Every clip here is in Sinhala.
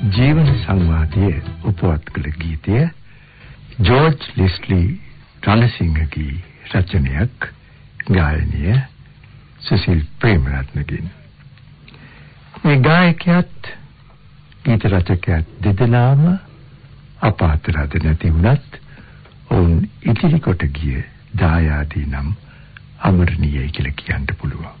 ජීවන සංවාදයේ උපවත් කළ ගීතය ජෝර්ජ් ලිස්ලි රණසිංහගේ රචනයක් ගායනය සුසිල් ප්‍රේමරත්නගෙන් මේ ගායකයාත් ගීත රචකයාත් දෙදෙනාම අප අතර අද නැති වුණත් ඔවුන් ඉදිරි කොට ගිය දායාදී නම් අමරණීයයි කියලා කියන්න පුළුවන්.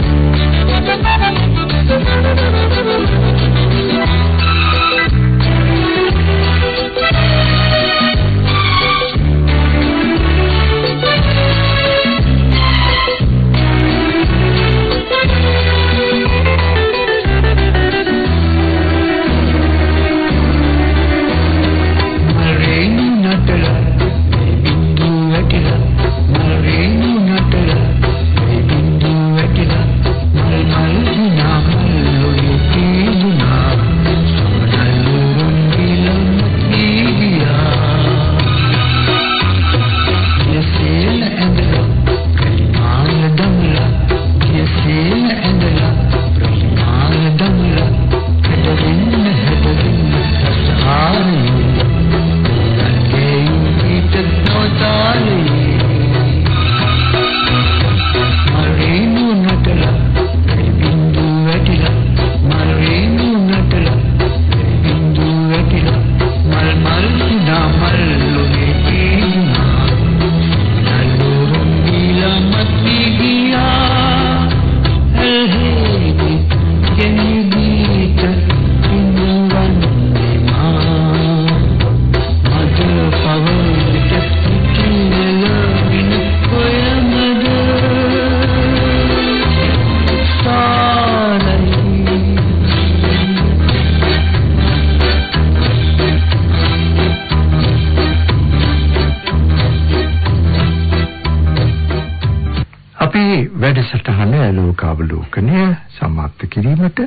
Thank you. වැඩසටහන ලෝකාවලෝකනය සමාප්ත කිරීමට